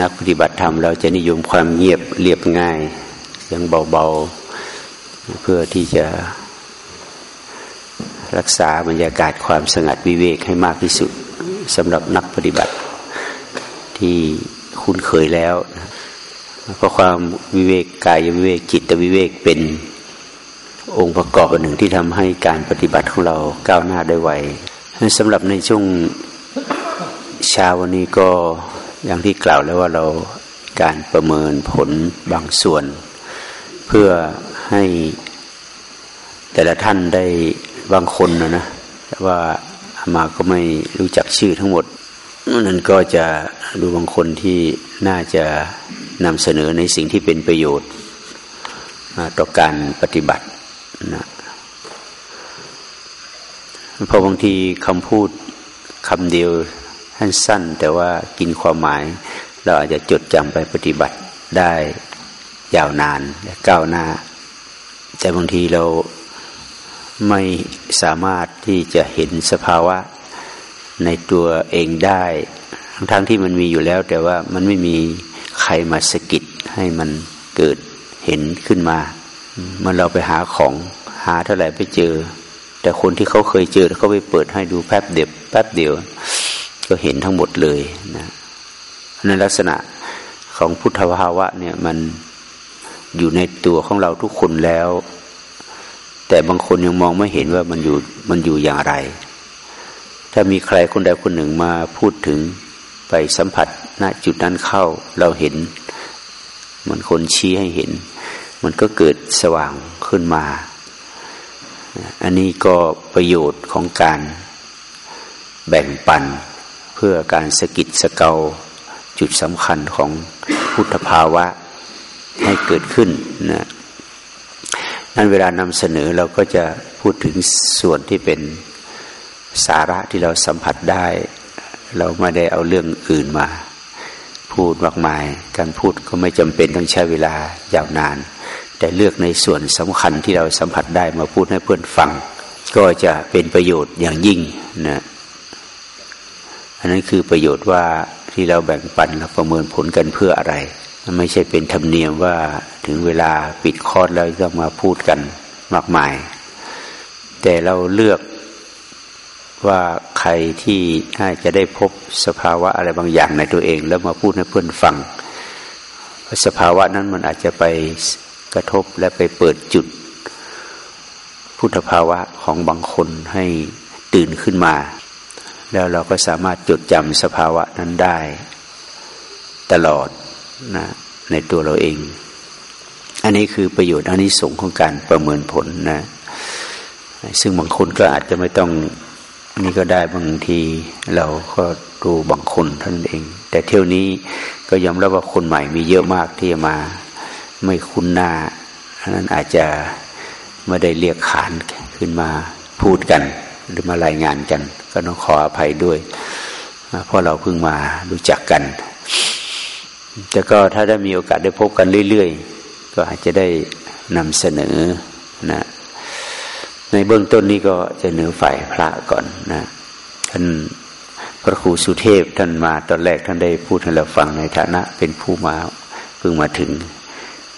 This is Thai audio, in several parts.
นักปฏิบัติธรรมเราจะนิยมความเงียบเรียบง่ายยังเบาๆ เพื่อที่จะรักษาบรรยากาศความสงัดวิเวกให้มากที่สุดสำหรับนักปฏิบัติที่คุ้นเคยแล้ว เพราะความวิเวกกายวิเวกจิตวิเวกเป็นองค์ประกอบหนึ่งที่ทำให้การปฏิบัติของเราก้าวหน้าได้ไวสำหรับในช่วงเช้าวันนี้ก็ อย่างที่กล่าวแล้วว่าเราการประเมินผลบางส่วน เพื่อให้แต่ละท่านได้บางคนนะนะแต่ว่ามาก็ไม่รู้จักชื่อทั้งหมดนั้นก็จะดูบางคนที่น่าจะนำเสนอในสิ่งที่เป็นประโยชน์ต่อการปฏิบัตินะเพราะบางทีคำพูดคำเดียว สั้นแต่ว่ากินความหมาย เราอาจจะจดจำไปปฏิบัติได้ยาวนานก้าวหน้า แต่บางทีเราไม่สามารถที่จะเห็นสภาวะในตัวเองได้ ทั้งที่มันมีอยู่แล้ว แต่ว่ามันไม่มีใครมาสกิดให้มันเกิดเห็นขึ้นมาเมื่อเราไปหาของหาเท่าไหร่ไปเจอ แต่คนที่เขาเคยเจอเขาไปเปิดให้ดูแป๊บเดียวแป๊บเดียว ก็เห็นทั้งหมดเลยนะในลักษณะของพุทธภาวะเนี่ยมันอยู่ในตัวของเราทุกคนแล้ว แต่บางคนยังมองไม่เห็นว่ามันอยู่มันอยู่อย่างไร ถ้ามีใครคนใดคนหนึ่งมาพูดถึงไปสัมผัสณจุดนั้นเข้าเราเห็น มันคนชี้ให้เห็น มันก็เกิดสว่างขึ้นมา อันนี้ก็ประโยชน์ของการแบ่งปัน เพื่อการสกิดสเกาจุดสำคัญของพุทธภาวะให้เกิดขึ้นนะนั้นเวลานำเสนอเราก็จะพูดถึงส่วนที่เป็นสาระที่เราสัมผัสได้ เราไม่ได้เอาเรื่องอื่นมา พูดมากมาย การพูดก็ไม่จำเป็นต้องใช้เวลายาวนาน แต่เลือกในส่วนสำคัญที่เราสัมผัสได้มาพูดให้เพื่อนฟัง ก็จะเป็นประโยชน์อย่างยิ่งนะ อันนั้นคือประโยชน์ว่าที่เราแบ่งปันเราประเมินผลกันเพื่ออะไรไม่ใช่เป็นธรรมเนียมว่าถึงเวลาปิดคอร์สแล้วต้องมาพูดกันมากมาย แต่เราเลือกว่าใครที่น่าจะได้พบสภาวะอะไรบางอย่างในตัวเอง แล้วมาพูดให้เพื่อนฟังสภาวะนั้นมันอาจจะไปกระทบและไปเปิดจุด พุทธภาวะของบางคนให้ตื่นขึ้นมา แล้วเราก็สามารถจดจำสภาวะนั้นได้ ตลอดนะในตัวเราเอง อันนี้คือประโยชน์อันนี้ส่งของการประเมินผลนะ ซึ่งบางคนก็อาจจะไม่ต้องนี่ก็ได้บางทีเราก็ดูบางคนท่านเอง แต่เที่ยวนี้ก็ยอมรับว่าคนใหม่มีเยอะมากที่มาไม่คุ้นหน้านั้นอาจจะไม่ได้เรียกขานขึ้นมาพูดกัน หรือมารายงานกัน ก็ต้องขออภัยด้วย เพราะเราเพิ่งมารู้จักกัน แต่ก็ถ้าได้มีโอกาสได้พบกันเรื่อยๆ ก็อาจจะได้นำเสนอนะในเบื้องต้นนี้ก็จะเหนือฝ่ายพระก่อนนะท่านพระครูสุเทพท่านมาตอนแรกท่านได้พูดให้เราฟังในฐานะ เป็นผู้มาเพิ่งมาถึง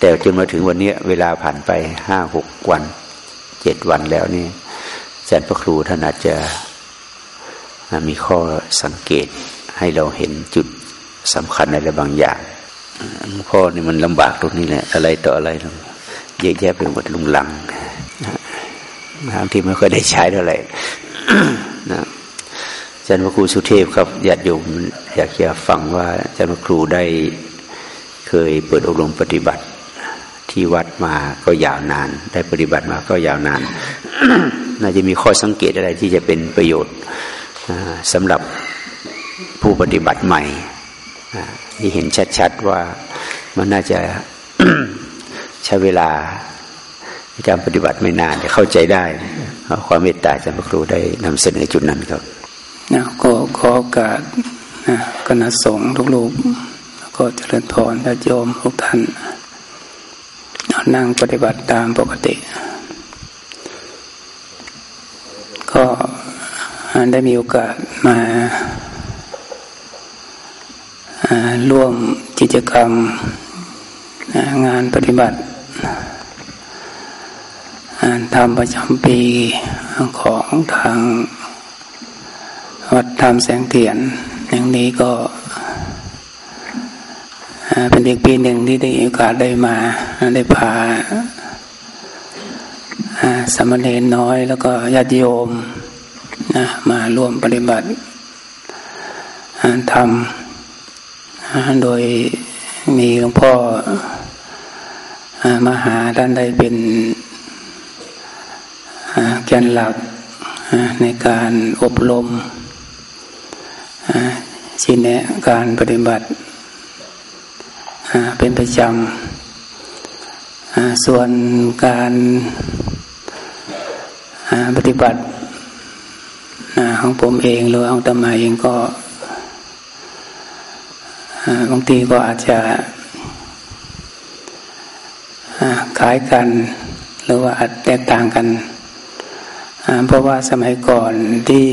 แต่จนมาถึงวันนี้เวลาผ่านไปห้าหกวันเจ็ดวันแล้วนี่ จารย์พระครูท่านอาจจะมีข้อสังเกตให้เราเห็นจุดสำคัญอะไรบางอย่างพ่อนี่มันลำบากตรงนี้แหละอะไรต่ออะไรเยอะแยะไปหมดลุงหลังบางที่ไม่ค่อยได้ใช้เท่าไหร่นะอาจารย์พระครูสุเทพครับญาติโยมอยากจะฟังว่าอาจารย์พระครูได้เคยเปิดอบรมปฏิบัติที่วัดมาก็ยาวนาน ได้ปฏิบัติมาก็ยาวนาน น่าจะมีข้อสังเกตอะไรที่จะเป็นประโยชน์สำหรับผู้ปฏิบัติใหม่ที่เห็นชัดๆว่ามันน่าจะใช้เวลาในการปฏิบัติไม่นานจะเข้าใจได้ ความเมตตาจากพระครูได้นำเสนอจุดนั้นครับนะก็ขอโอกาสนะคณะสงฆ์ทุกลูกก็เจริญพรญาติโยมทุกท่านนั่งปฏิบัติตามปกติ ก็ได้มีโอกาสมาร่วมกิจกรรมงานปฏิบัติทำประจำปีของทางวัดธรรมแสงเทียนอย่างนี้ก็เป็นอีกปีหนึ่งที่ได้โอกาสได้มาได้พา สมณเณรน้อย แล้วก็ญาติโยมนะมาร่วมปฏิบัติทำโดยมีหลวงพ่อมาหาท่านได้เป็นแกนหลักในการอบรมชี้แนะการปฏิบัติเป็นประจำส่วนการ ปฏิบัติของผมเองหรือของตมาเองก็บางทีก็อาจจะคล้ายกัน หรือว่าอาจแตกต่างกัน เพราะว่าสมัยก่อนที่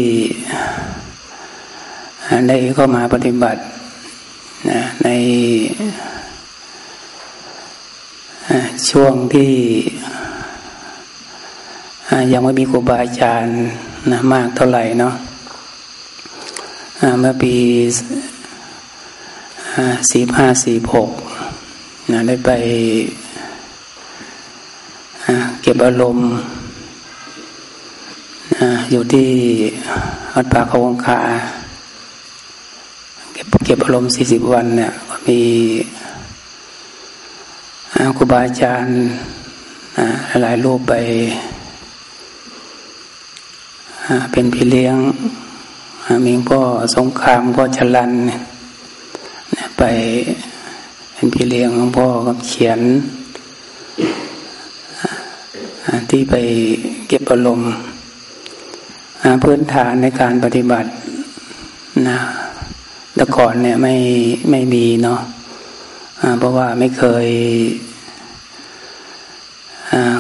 ได้เข้ามาปฏิบัติในช่วงที่ ยังไม่มีครูบาอาจารย์นะมากเท่าไหร่เนาะเมื่อปีสี่ห้าสี่หกนะได้ไปเก็บอารมณ์อยู่ที่วัดป่าเขาวงคาเก็บเก็บอารมณ์สี่สิบวันเนี่ยก็มีครูบาอาจารย์หลายรูปไป เป็นพี่เลี้ยงมีพ่อสงครามพ่อชลันไปเป็นพี่เลี้ยงของพ่อก็เขียนที่ไปเก็บอารมณ์พื้นฐานในการปฏิบัตินะแต่ก่อนเนี่ยไม่ไม่มีเนาะเพราะว่าไม่เคย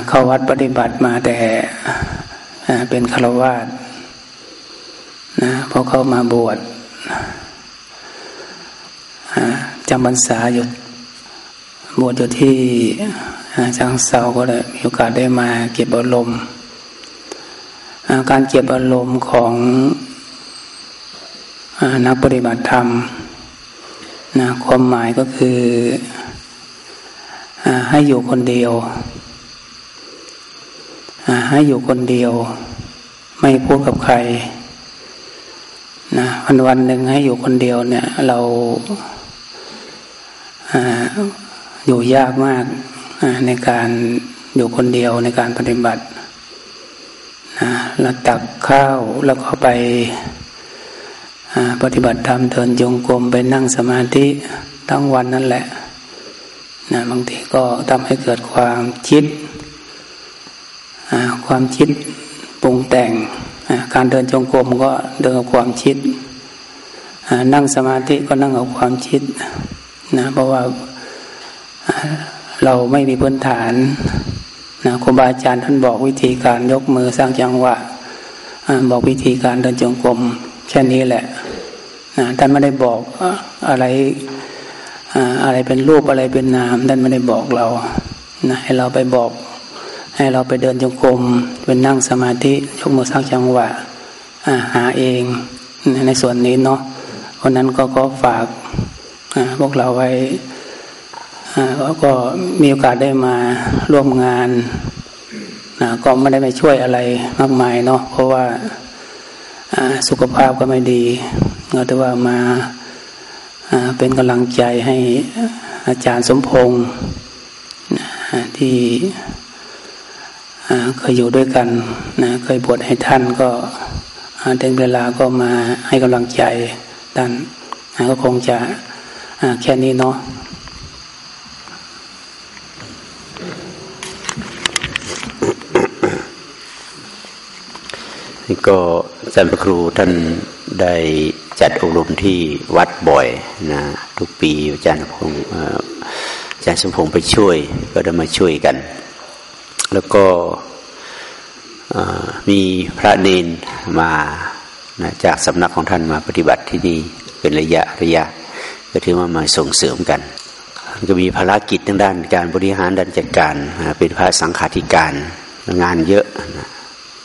เข้าวัดปฏิบัติมาแต่ เป็นฆราวาสนะพอเขามาบวชจำพรรษาอยู่บวชอยู่ที่จังเซาก็เลยมีโอกาสได้มาเก็บอารมณ์การเก็บอารมณ์ของนักปฏิบัติธรรมนะความหมายก็คือให้อยู่คนเดียว ให้อยู่คนเดียว ไม่พูดกับใครนะวันวันหนึ่งให้อยู่คนเดียวเนี่ย เราอยู่ยากมากในการอยู่คนเดียวในการปฏิบัตินะเราตักข้าวแล้วก็ไปปฏิบัติธรรมเดินจงกรมไปนั่งสมาธิทั้งวันนั่นแหละนะบางทีก็ทำให้เกิดความคิด ความคิดปรุงแต่ง การเดินจงกรมก็เดินกับความคิด นั่งสมาธิก็นั่งกับความคิดนะเพราะว่าเราไม่มีพื้นฐานนะครูบาอาจารย์ท่านบอกวิธีการยกมือสร้างจังหวะบอกวิธีการเดินจงกรมแค่นี้แหละนะท่านไม่ได้บอกอะไรอะไรเป็นรูปอะไรเป็นนามท่านไม่ได้บอกเรานะให้เราไปบอก ให้เราไปเดินจงกรมเป็นนั่งสมาธิยกมือสร้างจังหวะหาเองในส่วนนี้เนาะเพราะนั้นก็ก็ฝากพวกเราไว้ก็มีโอกาสได้มาร่วมงานนะก็ไม่ได้ไปช่วยอะไรมากมายเนาะเพราะว่าสุขภาพก็ไม่ดีก็แต่ว่ามาเป็นกำลังใจให้อาจารย์สมพงษ์ที่ เคยอยู่ด้วยกันนะเคยบวชให้ท่านก็ถึงเวลาก็มาให้กำลังใจท่านก็คงจะแค่นี้เนาะก็อาจารย์ประครูท่านได้จัดอบรมที่วัดบ่อยนะทุกปีอาจารย์พงอาจารย์สมพงษ์ไปช่วยก็ได้มาช่วยกัน แล้วก็มีพระเนนมานะจากสำนักของท่านมาปฏิบัติที่นี่เป็นระยะระยะ ก็ถือว่ามาส่งเสริมกันก็มีภารกิจทางด้านการบริหารด้านจัดการ เป็นพระสังฆาธิการงานเยอะ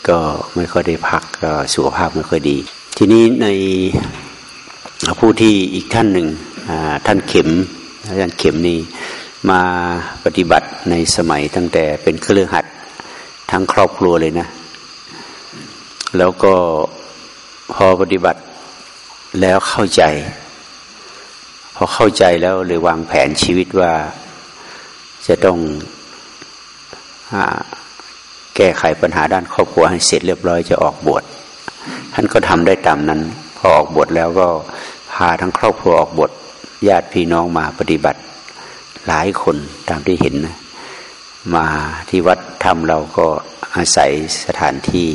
ก็ไม่ค่อยได้พักก็สุขภาพไม่ค่อยดี ทีนี้ในผู้ที่อีกท่านหนึ่งท่านเข็มอาจารย์เข็มนี่ มาปฏิบัติในสมัยตั้งแต่เป็นเครือขัดทั้งครอบครัวเลยนะ แล้วก็พอปฏิบัติแล้วเข้าใจ พอเข้าใจแล้วเลยวางแผนชีวิตว่าจะต้องแก้ไขปัญหาด้านครอบครัวให้เสร็จเรียบร้อยจะออกบวชท่านก็ทำได้ตามนั้น พอออกบวชแล้วก็พาทั้งครอบครัวออกบวชญาติพี่น้องมาปฏิบัติ หลายคนตามที่เห็นนะมาที่วัดธรรมเราก็อาศัยสถานที่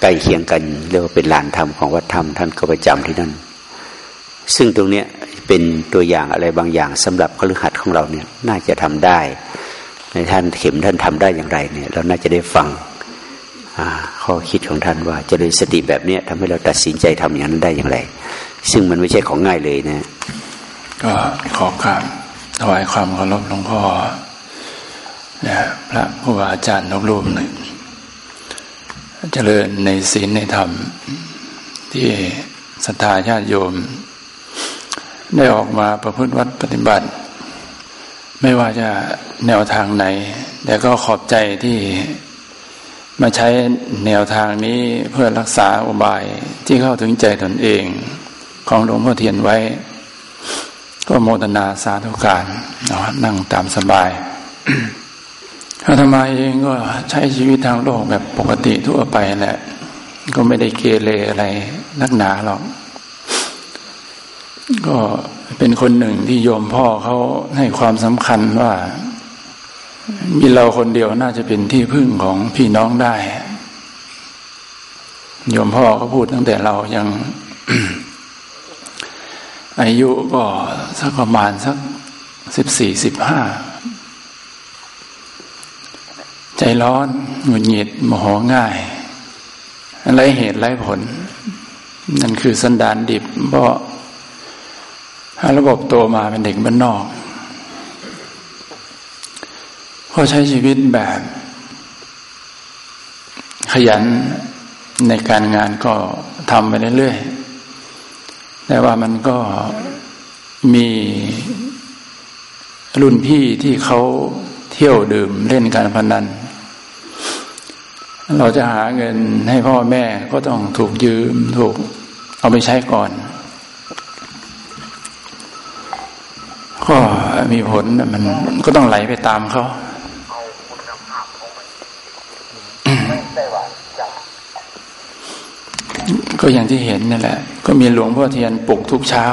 ใกล้เคียงกันเรียกว่าเป็นลานธรรมของวัดธรรมท่านก็ประจำที่นั่น ซึ่งตรงเนี้ยเป็นตัวอย่างอะไรบางอย่างสำหรับคฤหัสถ์ของเราเนี่ยน่าจะทำได้ ในท่านเข็มท่านทำได้อย่างไรเนี่ย เราน่าจะได้ฟังข้อคิดของท่านว่าจะเลยสติแบบเนี้ยทำให้เราตัดสินใจทำอย่างนั้นได้อย่างไร ซึ่งมันไม่ใช่ของง่ายเลยนะ ก็ขอการ ถวายความเคารพหลวงพ่อนะพระผู้อาจารย์นกรูปหนึ่งเจริญในศีลในธรรม ที่ศรัทธาญาติโยม ได้ออกมาประพฤติวัดปฏิบัติ ไม่ว่าจะแนวทางไหน แต่ก็ขอบใจที่มาใช้แนวทางนี้เพื่อรักษาอุบายที่เข้าถึงใจตนเอง ของหลวงพ่อเทียนไว้ ก็โมทนาสาธุการนั่งตามสบายอาตมาเองก็ใช้ชีวิตทางโลกแบบปกติทั่วไปแหละ ก็ไม่ได้เกเรอะไรนักหนาหรอก ก็เป็นคนหนึ่งที่โยมพ่อเขาให้ความสำคัญว่า มีเราคนเดียวน่าจะเป็นที่พึ่งของพี่น้องได้ โยมพ่อเขาพูดตั้งแต่เรายัง อายุก็สักประมาณสักสิบสี่สิบห้าใจร้อนหงุดหงิดโมโหง่ายอะไรเหตุไรผล นั่นคือสันดานดิบเพราะระบบโตมาเป็นเด็กบ้านนอกเขาใช้ชีวิตแบบ ขยันในการงานก็ทำไปเรื่อยๆ แต่ว่ามันก็มีรุ่นพี่ที่เขาเที่ยวดื่มเล่นการพนัน เราจะหาเงินให้พ่อแม่ก็ต้องถูกยืมถูกเอาไปใช้ก่อน ก็มีผลมันก็ต้องไหลไปตามเขา ก็อย่างที่เห็นนี่แหละ ก็มีหลวงพ่อเทียนปลุกทุกเช้า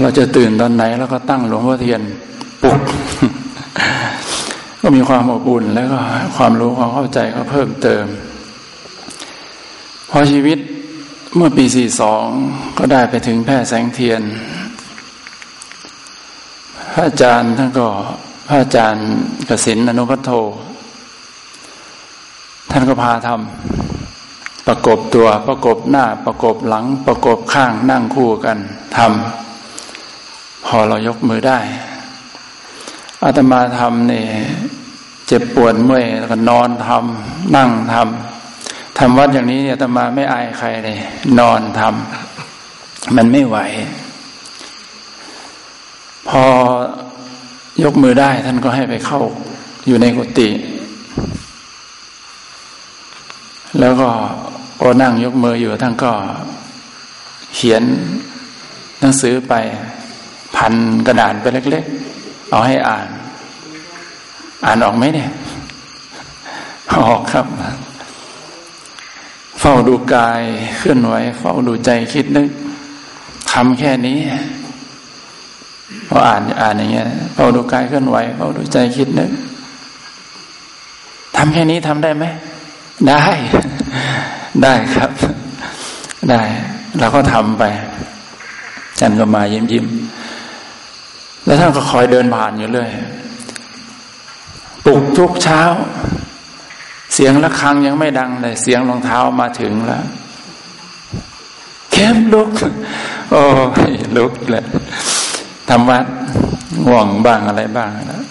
เราจะตื่นตอนไหนแล้วก็ตั้งหลวงพ่อเทียนปลุก ก็มีความอบอุ่นแล้วก็ความรู้ความเข้าใจก็เพิ่มเติม พอชีวิตเมื่อปีสี่สองก็ได้ไปถึงแพร่แสงเทียน พระอาจารย์ท่านก็พระอาจารย์กสินอนุพัทโท ท่านก็พาทำ ประกบตัวประกบหน้าประกบหลัง ประกบข้างนั่งคู่กันทำพอเรายกมือได้อาตมาทำเนี่ยเจ็บปวดเมื่อยแล้วก็นอนทำนั่งทำทำวัดอย่างนี้อาตมาไม่อายใครเลยนอนทำมันไม่ไหว พอยกมือได้ท่านก็ให้ไปเข้าอยู่ในกุฏิแล้วก็ โอนั่งยกมืออยู่ท่านก็เขียนหนังสือไปพันกระดานไปเล็ก ๆ เอาให้อ่าน อ่านออกไหมเนี่ย ออกครับ เฝ้าดูกายเคลื่อนไหวเฝ้าดูใจคิดนึกทำแค่นี้พออ่านอ่านอย่างเงี้ยเฝ้าดูกายเคลื่อนไหวเฝ้าดูใจคิดนึกทำแค่นี้ทำได้ไหมได้ ได้ครับ ได้เราก็ทำไปจันก็มายิ้มยิ้มแล้วท่านก็คอยเดินผ่านอยู่เลยปลุกทุกเช้า เสียงะระฆังยังไม่ดังเลยเสียงรองเท้ามาถึงแล้วแเข้มลุก โอ้ยลุกเลยทำวัดง่วงบ้างอะไรบ้างแล้ว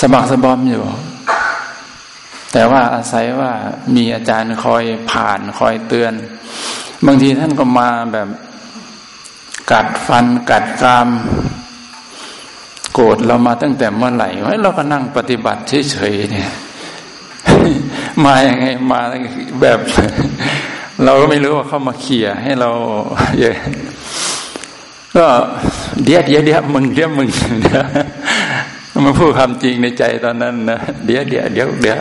สมัครสบอมอยู่ แต่ว่าอาศัยว่ามีอาจารย์คอยผ่านคอยเตือน บางทีท่านก็มาแบบกัดฟันกัดกรามโกรธเรามาตั้งแต่เมื่อไหร่เราก็นั่งปฏิบัติเฉยๆเนี่ย มาอย่างไงมาแบบ เราก็ไม่รู้ว่าเขามาเขี่ยให้เราเยอะก็เดี๋ยวเดี๋ยวเดี๋ยวมึงเดี๋ยวมึงเดี๋ยว มาพูดความจริงในใจตอนนั้นนะเดี๋ยวเดี๋ยวเดี๋ยวเดี๋ยว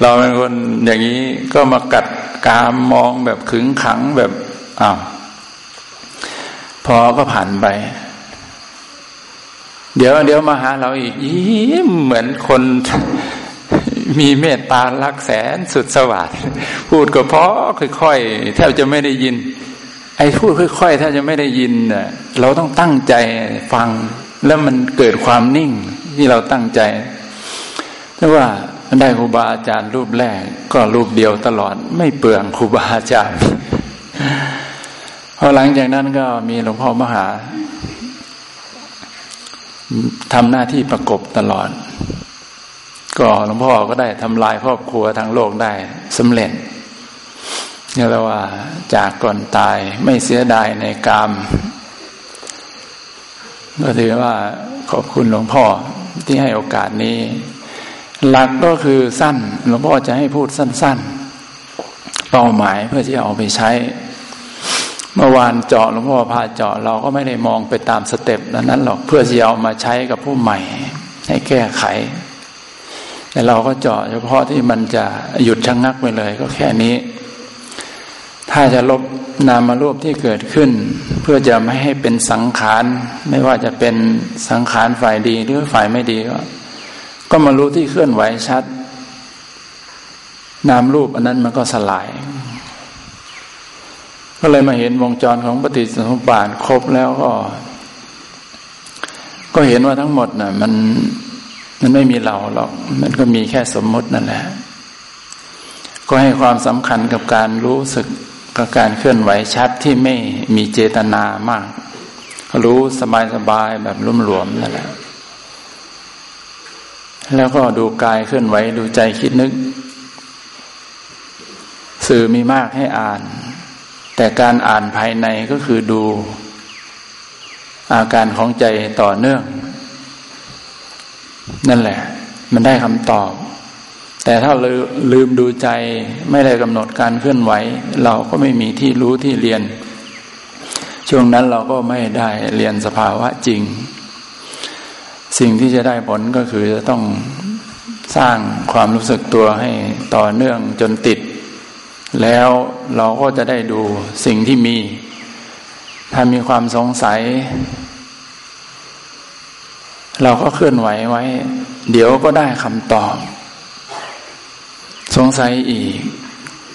เราเป็นคนอย่างนี้ก็มากัดกามมองแบบขึงขังแบบอ้าวพอก็ผ่านไป เดี๋ยวเดี๋ยวมาหาเราอีกยิ้มเหมือนคนมีเมตตารักแสนสุดสวัสดิพูดก็เพราะค่อยๆแทบจะไม่ได้ยิน ไอ้พูดค่อยๆแทบจะไม่ได้ยินเราต้องตั้งใจฟัง แล้วมันเกิดความนิ่งที่เราตั้งใจถ้าว่าได้ครูบาอาจารย์รูปแรก ก็รูปเดียวตลอด ไม่เปลืองครูบาอาจารย์พอหลังจากนั้นก็มีหลวงพ่อมหาทำหน้าที่ประกบตลอด ก็หลวงพ่อก็ได้ทำลายครอบครัวทางโลกได้สำเร็จนี่เรียว่าจากก่อนตายไม่เสียดายในกาม ก็ถือว่าขอบคุณหลวงพ่อที่ให้โอกาสนี้ หลักก็คือสั้น หลวงพ่อจะให้พูดสั้น ๆ เป้าหมายเพื่อที่จะเอาไปใช้ เมื่อวานเจาะหลวงพ่อพาเจาะเราก็ไม่ได้มองไปตามสเต็ปนั้นหรอกเพื่อที่จะเอามาใช้กับผู้ใหม่ ให้แก้ไข แต่เราก็เจาะเฉพาะที่มันจะหยุดชะงงักไปเลยก็แค่นี้ ถ้าจะลบนามรูปที่เกิดขึ้น เพื่อจะไม่ให้เป็นสังขาร ไม่ว่าจะเป็นสังขารฝ่ายดีหรือฝ่ายไม่ดีก็ก็มารู้ที่เคลื่อนไหวชัด นามรูปอันนั้นมันก็สลาย ก็เลยมาเห็นวงจรของปฏิสมุปบาทครบแล้วก็ ก็เห็นว่าทั้งหมดน่ะ มันมันไม่มีเราหรอก มันก็มีแค่สมมตินั่นแหละ ก็ให้ความสำคัญกับการรู้สึก กับการเคลื่อนไหวชัดที่ไม่มีเจตนามาก รู้สบายๆแบบรุ่มหลวมนั่นแหละ แล้วก็ดูกายเคลื่อนไหวดูใจคิดนึก สื่อมีมากให้อ่าน แต่การอ่านภายในก็คือดู อาการของใจต่อเนื่อง นั่นแหละ มันได้คำตอบ แต่ถ้าลืมดูใจไม่ได้กำหนดการเคลื่อนไหว เราก็ไม่มีที่รู้ที่เรียน ช่วงนั้นเราก็ไม่ได้เรียนสภาวะจริง สิ่งที่จะได้ผลก็คือจะต้องสร้างความรู้สึกตัวให้ต่อเนื่องจนติด แล้วเราก็จะได้ดูสิ่งที่มี ถ้ามีความสงสัย เราก็เคลื่อนไหวไว้ เดี๋ยวก็ได้คำตอบ สงสัยอีก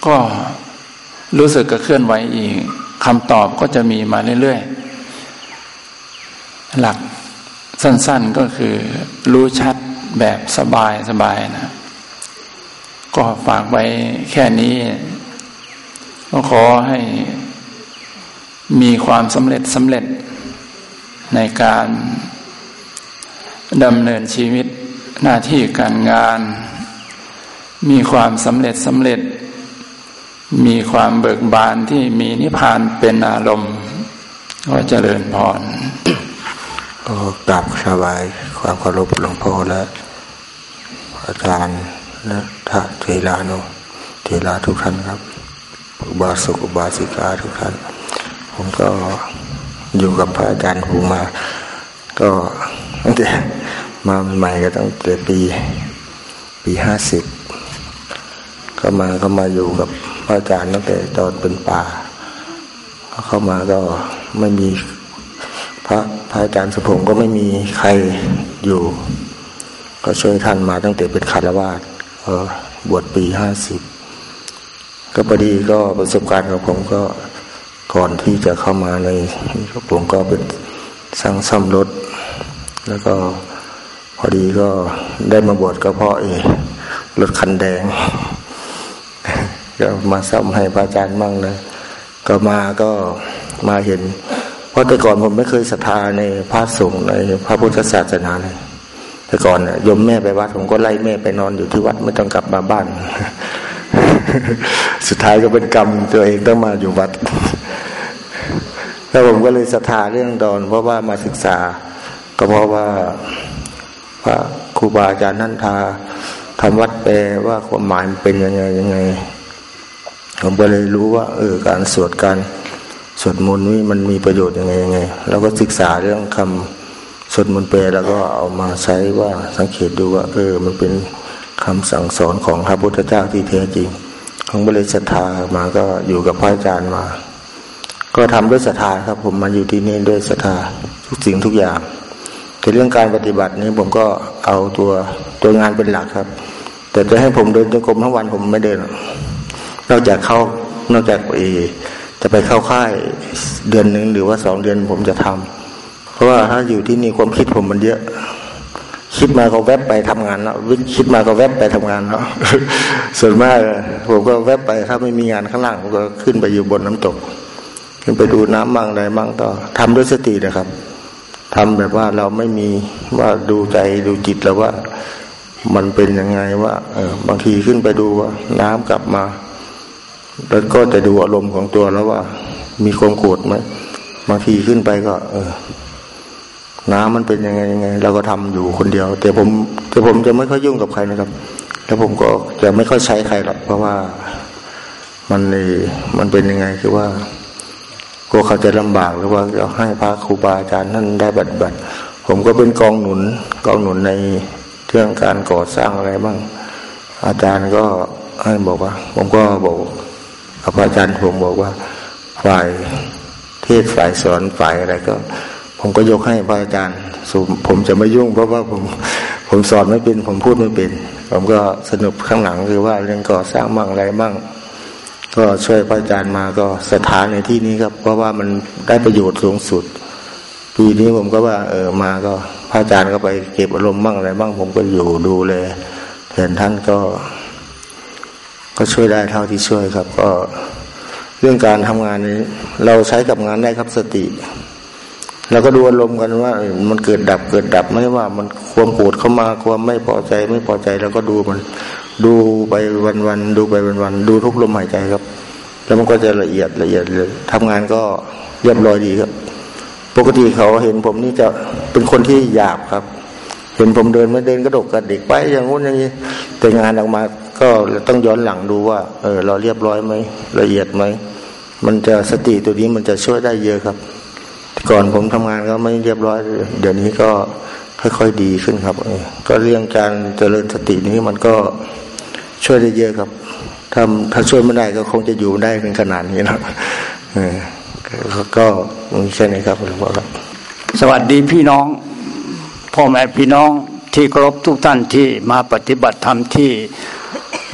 ก็รู้สึกกับเคลื่อนไหวอีกคำตอบก็จะมีมาเรื่อยๆ หลักสั้นๆก็คือ รู้ชัดแบบสบายสบายนะ ก็ฝากไว้แค่นี้ ก็ขอให้มีความสำเร็จสำเร็จในการดำเนินชีวิตหน้าที่การงาน มีความสำเร็จสำเร็จ มีความเบิกบานที่มีนิพพานเป็นอารมณ์ก็เจริญพรก็กราบสบายความเคารพหลวงพ่อและอาจารย์และทะเทลานุเทลาทุกท่านครับอุบาสกอุบาสิกาทุกท่าน ผมก็อยู่กับพระอาจารย์ภูมา ก็ตั้งแต่มาใหม่ก็ตั้งแต่ปี ปีห้าสิบ ก็มาก็มาอยู่กับพระอาจารย์ตั้งแต่ตอนเป็นป่าเข้ามาก็ไม่มีพระพระอาจารย์สุพงศ์ก็ไม่มีใครอยู่ ก็ช่วยท่านมาตั้งแต่เป็นคารวาสบวชปีห้าสิบก็พอดีก็ประสบการณ์ของผมก็ก่อนที่จะเข้ามาในผมก็เป็นสร้างซ่อมรถ แล้วก็พอดีก็ได้มาบวชก็เพราะเอรถคันแดง ก็มาซ่อมให้พระอาจารย์มั่งเลยก็มาก็มาเห็น เพราะแต่ก่อนผมไม่เคยศรัทธาในพระสงฆ์ในพระพุทธศาสนาเลยแต่ก่อนยมแม่ไปวัดผมก็ไล่แม่ไปนอนอยู่ที่วัดไม่ต้องกลับมาบ้าน สุดท้ายก็เป็นกรรมตัวเองต้องมาอยู่วัดแล้วผมก็เลยศรัทธาเรื่องดอน เพราะว่ามาศึกษา ก็เพราะว่าพระครูบาอาจารย์นั่นทาทำวัดแปลว่าความหมายมันเป็นยังไงยังไง ผมก็เลยรู้ว่า เออการสวดการสวดมนต์นี่มันมีประโยชน์ยังไงยังไงแล้วก็ศึกษาเรื่องคำสวดมนต์แปลแล้วก็เอามาใช้ว่าสังเกตดูว่า เออ มันเป็นคำสั่งสอนของพระพุทธเจ้าที่แท้จริงของบริษัทธามาก็อยู่กับพระอาจารย์มา ก็ทำด้วยศรัทธาครับ ผมมาอยู่ที่นี่ด้วยศรัทธาทุกสิ่งทุกอย่างแต่เรื่องการปฏิบัตินี้ผมก็เอาตัวตัวงานเป็นหลักครับ แต่จะให้ผมเดินจงกรมทั้งวันผมไม่เดิน นอกจากเข้านอกจากเอจะไปเข้าค่ายเดือนหนึ่งหรือว่าสองเดือนผมจะทำเพราะว่าถ้าอยู่ที่นี่ความคิดผมมันเยอะ คิดมาก็แวบไปทำงานแล้ววิคิดมาก็แวบไปทำงานแล้วส่วนมากผมก็แวบไปถ้าไม่มีงานข้างล่างผมก็ขึ้นไปอยู่บนน้ำตก ขึ้นไปดูน้ำบ้างอะไรบ้างก็ทำด้วยสตินะครับทำแบบว่าเราไม่มีว่าดูใจดูจิตแล้วว่า มันเป็นยังไงว่า เออบางทีขึ้นไปดูว่า น้ำกลับมา แล้วก็จะดูอารมณ์ของตัวแล้วว่า มีความโกรธไหมบางทีขึ้นไปก็ เออ น้ำมันเป็นยังไงยังไง เราก็ทำอยู่คนเดียว แต่ผม แต่ผมจะไม่ค่อยยุ่งกับใครนะครับ แล้วผมก็จะไม่ค่อยใช้ใครหรอกเพราะว่ามันมันเป็นยังไงคือว่ากลัวเขาจะลำบากหรือว่าจะให้พระครูบาอาจารย์ท่านได้บัตรบัตรผมก็เป็นกองหนุนกองหนุนในเรื่องการก่อสร้างอะไรบ้าง อาจารย์ก็ให้บอกว่า ผมก็บอก กับอาจารย์ผมบอกว่าฝ่ายเทศฝ่ายสอนฝ่ายอะไรก็ ผมก็ยกให้พระอาจารย์ผมจะไม่ยุ่ง เพราะว่าผมผมสอนไม่เป็น ผมพูดไม่เป็น ผมก็สนุกข้างหลังคือว่าเรื่องก่อสร้างมั่งอะไรมั่งก็ช่วยพระอาจารย์มาก็สถานในที่นี้ครับ เพราะว่ามันได้ประโยชน์สูงสุดปีนี้ผมก็ว่า เออมาก็พระอาจารย์ก็ไปเก็บอารมณ์บ้างอะไรบ้างผมก็อยู่ดูแลยแทนท่านก็ ก็ช่วยได้เท่าที่ช่วยครับ ก็เรื่องการทำงานนี้ เราใช้กับงานได้ครับสติเราก็ดูอารมณ์กันว่า มันเกิดดับเกิดดับไม่ว่า มันความโกรธเข้ามาความไม่พอใจ ไม่พอใจเราก็ดูมัน ดูไปวันๆดูไปวันๆดูทุกลมหายใจครับ แล้วมันก็จะละเอียดละเอียดเลยทำงานก็เรียบร้อยดีครับ ปกติเขาเห็นผมนี่จะเป็นคนที่หยาบครับ เห็นผมเดินไม่เดินกระดกกระเด็กไปอย่างงู้นอย่างนี้แต่งานออกมา ก็ต้องย้อนหลังดูว่า เออ เราเรียบร้อยไหมละเอียดไหมมันจะสติตัวนี้มันจะช่วยได้เยอะครับ ก่อนผมทำงานก็ไม่เรียบร้อย เดี๋ยวนี้ก็ค่อยๆดีขึ้นครับก็เรื่องการเจริญสตินี้มันก็ช่วยได้เยอะครับ ถ้าถ้าช่วยไม่ได้ก็คงจะอยู่ได้ถึงขนาดนี้นะก็มีแค่นี้ครับหลวงพ่อครับ สวัสดีพี่น้องพ่อแม่พี่น้องที่เคารพทุกท่านที่มาปฏิบัติธรรมที่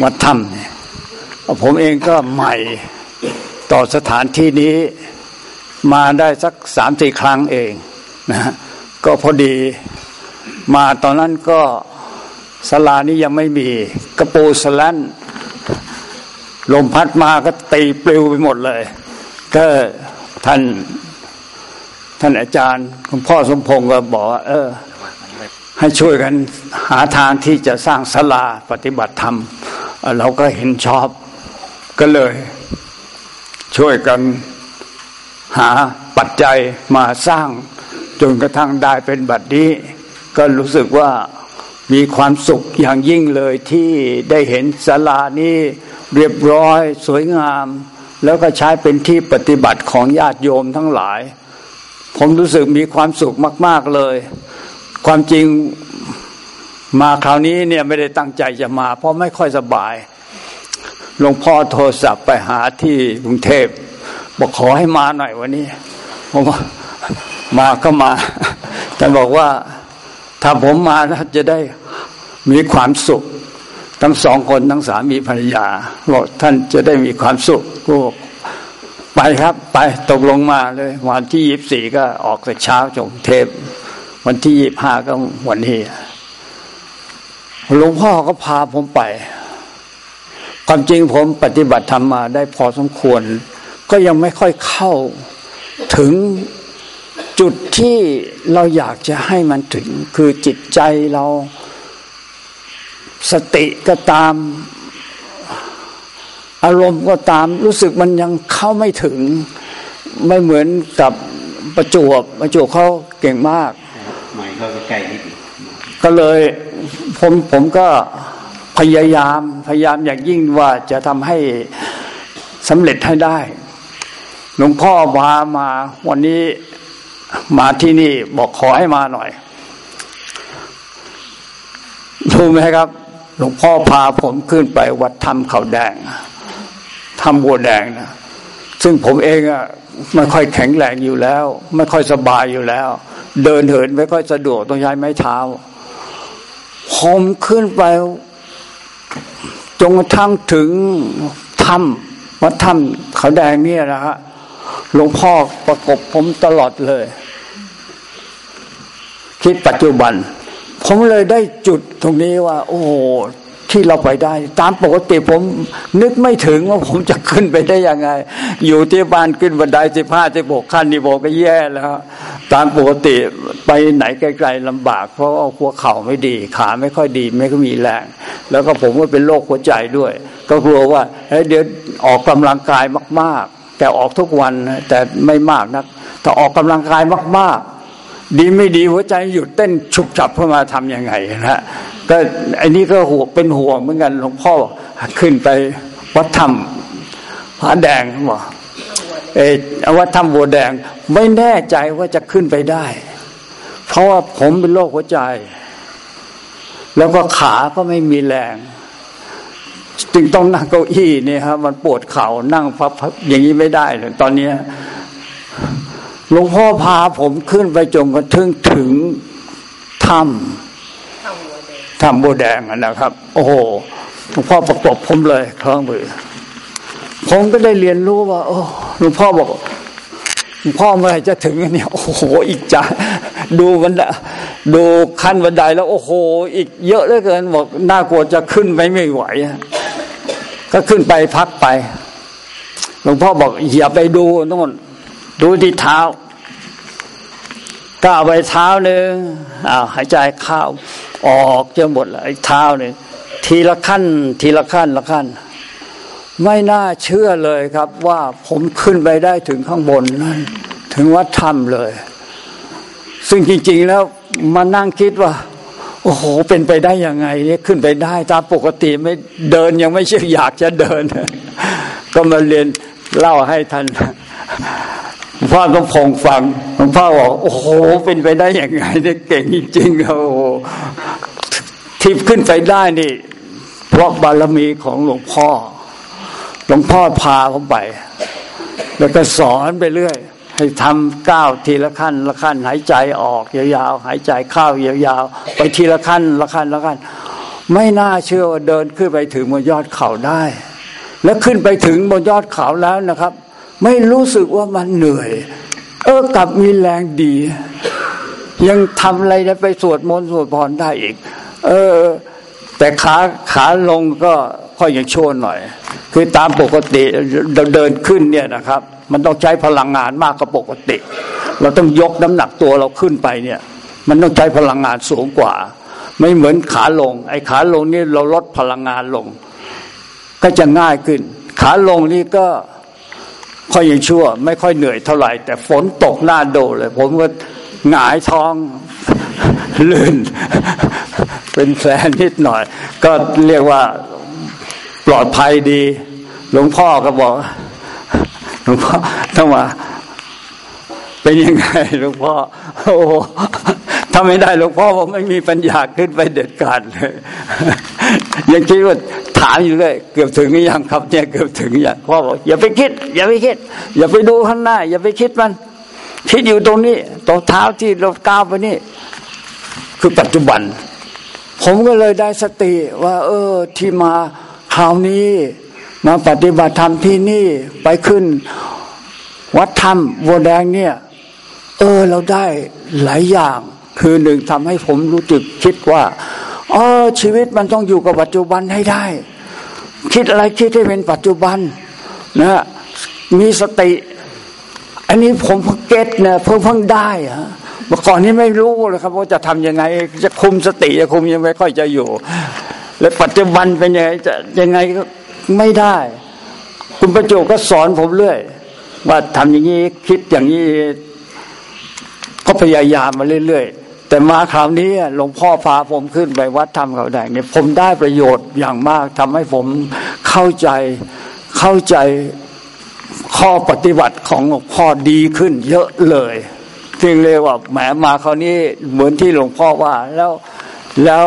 วัดธรรมผมเองก็ใหม่ต่อสถานที่นี้มาได้สักสามสี่ครั้งเองนะก็พอดีมาตอนนั้นก็สลานี้ยังไม่มี กระปูสลันลมพัดมาก็ตีปลิวไปหมดเลย ก็ท่านท่านอาจารย์คุณพ่อสมพงศ์ก็บอกว่าเออ ให้ช่วยกันหาทางที่จะสร้างศาลาปฏิบัติธรรม เราก็เห็นชอบ ก็เลย ช่วยกันหาปัจจัยมาสร้าง จนกระทั่งได้เป็นบัดนี้ ก็รู้สึกว่ามีความสุขอย่างยิ่งเลยที่ได้เห็นศาลานี้เรียบร้อยสวยงาม แล้วก็ใช้เป็นที่ปฏิบัติของญาติโยมทั้งหลาย ผมรู้สึกมีความสุขมาก ๆเลย ความจริง มาคราวนี้เนี่ยไม่ได้ตั้งใจจะมา เพราะไม่ค่อยสบายหลวงพ่อโทรศัพท์ไปหาที่กรุงเทพบอกขอให้มาหน่อยวันนี้ผมมาก็มาท่านบอกว่าถ้าผมมาจะได้มีความสุข ทั้งสองคนทั้งสามีภรรยาบอกท่านจะได้มีความสุขก็ไปครับ ไปตกลงมาเลย วันที่ยี่บสี่ก็ออกแต่เช้าจงเทพ วันที่ยี่บห้าก็วันนี้ หลวงพ่อก็พาผมไป ความจริงผมปฏิบัติธรรมมาได้พอสมควรก็ก็ยังไม่ค่อยเข้าถึงจุดที่เราอยากจะให้มันถึง คือจิตใจเราสติก็ตาม อารมณ์ก็ตาม รู้สึกมันยังเข้าไม่ถึง ไม่เหมือนกับประจวบประจวบเขาเก่งมากไม่เข้าใกล้นิดก็เลย ผมผมก็พยายามพยายามอย่างยิ่งว่าจะทำให้สำเร็จให้ได้ หลวงพ่อพามาวันนี้มาที่นี่บอกขอให้มาหน่อยรู้ไหมครับ หลวงพ่อพาผมขึ้นไปวัดธรรมเขาแดงทำบัวแดงนะซึ่งผมเองอะไม่ค่อยแข็งแรงอยู่แล้ว ไม่ค่อยสบายอยู่แล้ว เดินเหินไม่ค่อยสะดวกต้องใช้ไม้เท้า มขึ้นไป จนกระทั่งถึงถ้ำวัดถ้ำเขาแดงเนี่ยนะฮะหลวงพ่อประกบผมตลอดเลย คิดปัจจุบัน ผมเลยได้จุดตรงนี้ว่า โอ้ ที่เราไปได้ ตามปกติผมนึกไม่ถึงว่าผมจะขึ้นไปได้ยังไง อยู่ที่บ้านขึ้นบันไดสิบห้าสิบหกขั้นนี่บอกก็แย่แล้ว ตามปกติไปไหนไกลๆลำบาก เพราะว่าหัวเข่าไม่ดี ขาไม่ค่อยดี ไม่ก็มีแรง แล้วก็ผมก็เป็นโรคหัวใจด้วย ก็กลัวว่าเดี๋ยวออกกำลังกายมาก ๆ แต่ออกทุกวันแต่ไม่มากนักถ้าออกกำลังกายมาก ๆ ดีไม่ดีหัวใจหยุดเต้นฉุกฉับเพื่อมาทํำยังไงนะก็อันนี้ก็ห่วงเป็นห่วงเหมือนกันหลวงพ่อขึ้นไปวัดธรรมผาแดงบอกเออวัดธรรมบัวแดง ไม่แน่ใจว่าจะขึ้นไปได้ เพราะว่าผมเป็นโรคหัวใจ แล้วก็ขาก็ไม่มีแรง จึงต้องนั่งเก้าอี้เนี่ยครับมันปวดเข่านั่งพับอย่างนี้ไม่ได้เลยตอนนี้ หลวงพ่อพาผมขึ้นไปจนกระทั่งถึงถ้ำทำโบแดงนะครับ โอ้โหหลวงพ่อประกบผมเลยคล้องมือผมก็ได้เรียนรู้ว่า โอ้หลวงพ่อบอกหลวงพ่อเมื่อไหร่จะถึงเนี่ยโอ้โหอีกจ้าดูมันดูขั้นบันไดแล้ว โอ้โห อีกเยอะเหลือเกินบอกน่ากลัวจะขึ้นไปไม่ไหวก็ขึ้นไปพักไป หลวงพ่อบอกอย่าไปดูนู่นดูที่เท้า ก้าวไปเท้าหนึ่งอ้าวหายใจเข้าออกจะหมดไอ้เท้าเนี่ยทีละขั้น ทีละขั้นละขั้น ไม่น่าเชื่อเลยครับว่าผมขึ้นไปได้ถึงข้างบนนั่นถึงวัดถ้ำเลย ซึ่งจริง ๆ แล้วมานั่งคิดว่า โอ้โห เป็นไปได้ยังไงเนี่ยขึ้นไปได้ตามปกติไม่เดินยังไม่เชื่ออยากจะเดิน ก็มาเรียนเล่าให้ท่าน พ่อต้องพงฟังหลวงพ่อบอกโอ้โห เป็นไปได้อย่างไงเนี่ยเก่งจริงๆโอ้โหที่ขึ้นไปได้นี่ เพราะบารมีของหลวงพ่อ หลวงพ่อพาผมไป แล้วก็สอนไปเรื่อย ให้ทำก้าวทีละขั้นละขั้น หายใจออกยาวๆหายใจเข้ายาวๆไปทีละขั้นละขั้นละขั้น ไม่น่าเชื่อว่าเดินขึ้นไปถึงบนยอดเขาได้ แล้วขึ้นไปถึงบนยอดเขาแล้วนะครับ ไม่รู้สึกว่ามันเหนื่อย เออกลับมีแรงดี ยังทำอะไรได้ไปสวดมนต์สวดพรได้อีก เออ แต่ขาขาลงก็ค่อยยังโชนหน่อย คือตามปกติเราเดินขึ้นเนี่ยนะครับ มันต้องใช้พลังงานมากกว่าปกติ เราต้องยกน้ำหนักตัวเราขึ้นไปเนี่ย มันต้องใช้พลังงานสูงกว่า ไม่เหมือนขาลง ไอ้ขาลงนี่เราลดพลังงานลง ก็จะง่ายขึ้น ขาลงนี่ก็ ค่อยยังชั่ว ไม่ค่อยเหนื่อยเท่าไหร่ แต่ฝนตกหน้าโดเลย ผมก็หงายท้องลื่น เป็นแผลนิดหน่อย ก็เรียกว่าปลอดภัยดี หลวงพ่อก็บอกหลวงพ่อต้องมาเป็นยังไงหลวงพ่อ โอ้ ถ้าไม่ได้หลวงพ่อผมไม่มีปัญญาขึ้นไปเด็ดขาดเลยยังคิดว่าถามอยู่เลย เกือบถึงหรือยังครับเนี่ยเกือบถึงอย่างพ่อบอกอย่าไปคิด อย่าไปคิด อย่าไปดูข้างหน้า อย่าไปคิดมัน คิดอยู่ตรงนี้ตรงเท้าที่เราก้าวไปนี่ คือปัจจุบัน ผมก็เลยได้สติว่า เออ ที่มาคราวนี้มาปฏิบัติธรรมที่นี่ไปขึ้น วัดธรรมวัวแดงเนี่ย เออเราได้หลายอย่าง คือหนึ่งทำให้ผมรู้จึกคิดว่าเออชีวิตมันต้องอยู่กับปัจจุบันให้ได้ คิดอะไรคิดให้เป็นปัจจุบันนะมีสติ อันนี้ผมเพิ่งเก็ตเนี่ยเพิ่งเพิ่งได้อะเมื่อก่อนนี้ไม่รู้เลยครับว่าจะทํำยังไง จะคุมสติจะคุมยังไงค่อยจะอยู่ และปัจจุบันเป็นยังไงจะยังไงก็ไม่ได้ คุณประจุก็สอนผมเรื่อยว่าทำอย่างนี้คิดอย่างนี้ก็พยายามมาเรื่อยๆ แต่มาคราวนี้หลวงพ่อพาผมขึ้นไปวัดธรรมเขาแดงเนี่ยผมได้ประโยชน์อย่างมากทำให้ผมเข้าใจเข้าใจข้อปฏิบัติของหลวงพ่อดีขึ้น เยอะเลยจึงเลยว่าแหมมาคราวนี้เหมือนที่หลวงพ่อว่าแล้วแล้ว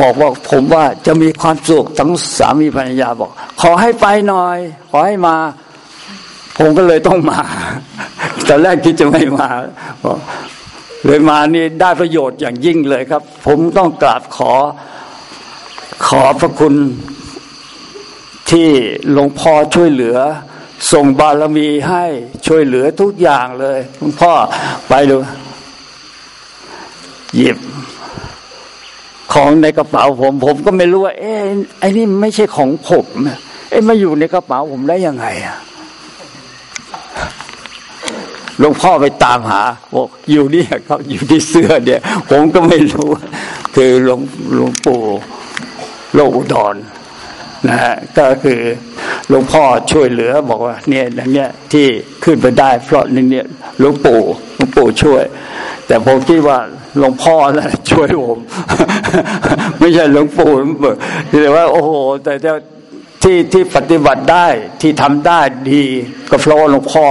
บอกว่าผมว่าจะมีความสุขทั้งสามีภรรยาบอก ขอให้ไปหน่อย ขอให้มา ผมก็เลยต้องมาแต่แรกคิดจะไม่มา เลยมานี่ได้ประโยชน์อย่างยิ่งเลยครับ ผมต้องกราบขอขอพระคุณที่หลวงพ่อช่วยเหลือ ส่งบารมีให้ช่วยเหลือทุกอย่างเลยหลวงพ่อไปดูหยิบของในกระเป๋าผม ผมก็ไม่รู้ว่า เอ๊ะไอ้นี่ไม่ใช่ของผม เอ๊ะมาอยู่ในกระเป๋าผมได้ยังไงอะ หลวงพ่อไปตามหาบอกอยู่นี่ครับอยู่ที่เสื้อเนี่ย ผมก็ไม่รู้คือหลวงหลวงปู่โลกอุดรนะฮะก็คือหลวงพ่อช่วยเหลือบอกว่า เนี่ยอย่างเงี้ยที่ขึ้นไปได้ เพราะนี่เนี่ยหลวงปู่หลวงปู่ช่วย แต่ผมคิดว่าหลวงพ่อนะช่วยผม ไม่ใช่หลวงปู่แต่ว่า โอ้โห แต่ที่ที่ปฏิบัติได้ที่ทำได้ดี ก็เพราะหลวงพ่อ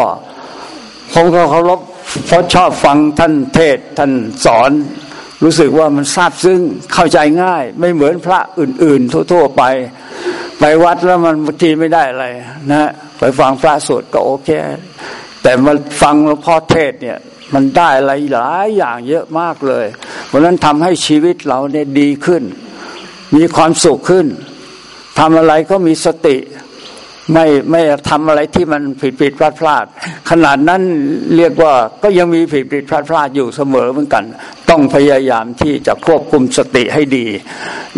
ผมก็เคารพเพราะชอบฟังท่านเทศท่านสอน รู้สึกว่ามันซาบซึ้งเข้าใจง่าย ไม่เหมือนพระอื่น ๆ ทั่ว ๆ ไป ไปวัดแล้วมันบางทีไม่ได้อะไรนะไปฟังพระสวดก็โอเค แต่มาฟังหลวงพ่อเทศเนี่ยมันได้อะไรหลายอย่างเยอะมากเลย เพราะนั้นทำให้ชีวิตเราเนี่ยดีขึ้น มีความสุขขึ้นทำอะไรก็มีสติ ไม่ไม่ทำอะไรที่มันผิดผิดพลาดพลาดขนาดนั้นเรียกว่าก็ยังมีผิดผิดพลาดพลาดอยู่เสมอเหมือนกัน ต้องพยายามที่จะควบคุมสติให้ดี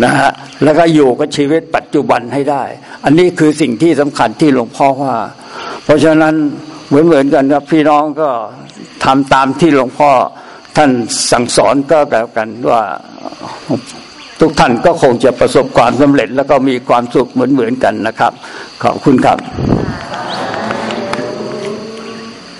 นะฮะแล้วก็อยู่กับชีวิตปัจจุบันให้ได้ อันนี้คือสิ่งที่สำคัญที่หลวงพ่อว่า เพราะฉะนั้นเหมือนเหมือนกันครับพี่น้องก็ทำตามที่หลวงพ่อท่านสั่งสอนก็แล้วกันว่า ทุกท่านก็คงจะประสบความสำเร็จแล้วก็มีความสุขเหมือนๆกันนะครับ ขอบคุณครับ